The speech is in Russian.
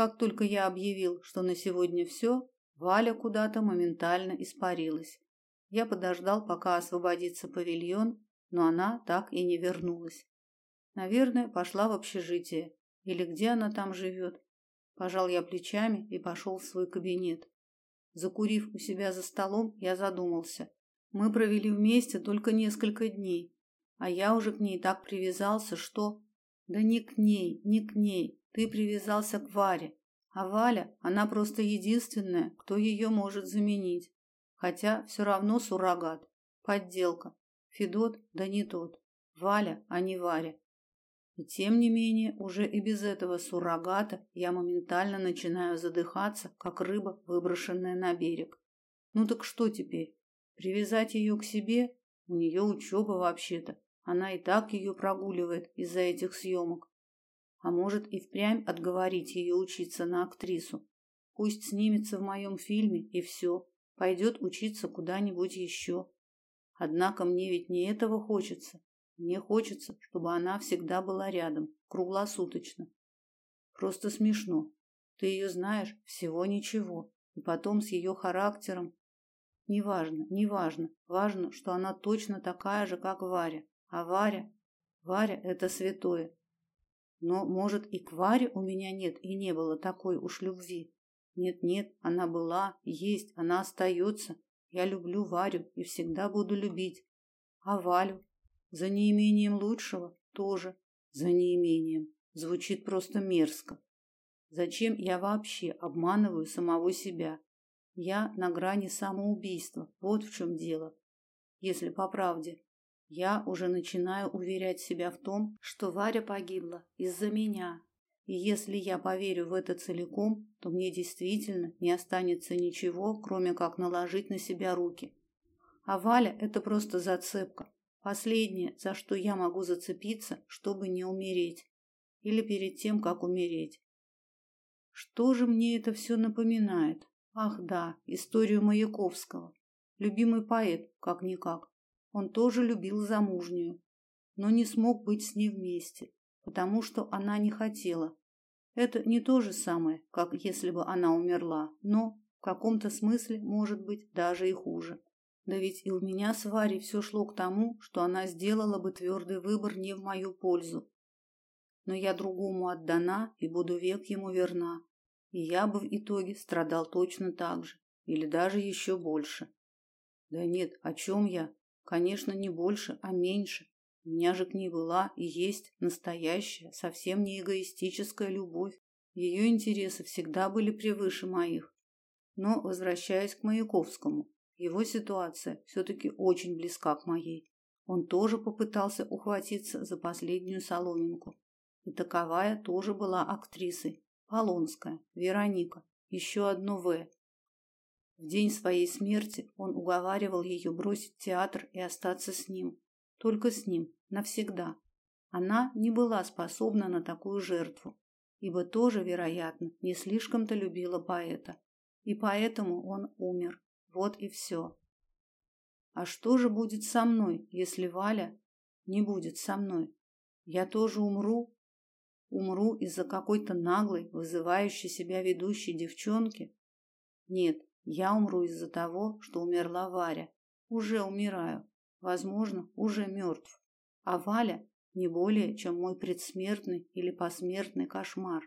Как только я объявил, что на сегодня все, Валя куда-то моментально испарилась. Я подождал, пока освободится павильон, но она так и не вернулась. Наверное, пошла в общежитие. Или где она там живет. Пожал я плечами и пошел в свой кабинет. Закурив у себя за столом, я задумался. Мы провели вместе только несколько дней, а я уже к ней так привязался, что... Да не к ней, не к ней. Ты привязался к Варе. А Валя, она просто единственная, кто ее может заменить. Хотя все равно суррогат. Подделка. Федот, да не тот. Валя, а не Варя. И тем не менее, уже и без этого суррогата я моментально начинаю задыхаться, как рыба, выброшенная на берег. Ну так что теперь? Привязать ее к себе? У нее учеба вообще-то. Она и так ее прогуливает из-за этих съемок. А может и впрямь отговорить ее учиться на актрису. Пусть снимется в моем фильме и все. Пойдет учиться куда-нибудь еще. Однако мне ведь не этого хочется. Мне хочется, чтобы она всегда была рядом, круглосуточно. Просто смешно. Ты ее знаешь всего ничего, и потом с ее характером. Неважно, неважно. Важно, что она точно такая же, как Варя. А Варя, Варя это святое. Но, может, и к Варе у меня нет и не было такой уж любви. Нет-нет, она была, есть, она остается. Я люблю Варю и всегда буду любить. А Валю? За неимением лучшего тоже. За неимением. Звучит просто мерзко. Зачем я вообще обманываю самого себя? Я на грани самоубийства. Вот в чем дело. Если по правде, я уже начинаю уверять себя в том, что Варя погибла из-за меня. И если я поверю в это целиком, то мне действительно не останется ничего, кроме как наложить на себя руки. А Валя это просто зацепка, Последнее, за что я могу зацепиться, чтобы не умереть. Или перед тем, как умереть. Что же мне это все напоминает? Ах да, историю Маяковского. Любимый поэт, как-никак. Он тоже любил замужнюю, но не смог быть с ней вместе, потому что она не хотела. Это не то же самое, как если бы она умерла, но в каком-то смысле может быть даже и хуже. Да ведь и у меня с Варей все шло к тому, что она сделала бы твердый выбор не в мою пользу. Но я другому отдана и буду век ему верна. И я бы в итоге страдал точно так же, или даже еще больше. Да нет, о чем я? Конечно, не больше, а меньше. У меня же к ней была и есть настоящая, совсем не эгоистическая любовь. Ее интересы всегда были превыше моих. Но, возвращаясь к Маяковскому, его ситуация все-таки очень близка к моей. Он тоже попытался ухватиться за последнюю соломинку. И таковая тоже была актрисой. Полонская, Вероника, еще одно В. В день своей смерти он уговаривал ее бросить театр и остаться с ним. Только с ним, навсегда. Она не была способна на такую жертву, ибо тоже, вероятно, не слишком-то любила поэта. И поэтому он умер. Вот и все. А что же будет со мной, если Валя не будет со мной? Я тоже умру? Умру из-за какой-то наглой, вызывающей себя ведущей девчонки? Нет, я умру из-за того, что умерла Варя. Уже умираю. Возможно, уже мертв. А Валя не более, чем мой предсмертный или посмертный кошмар.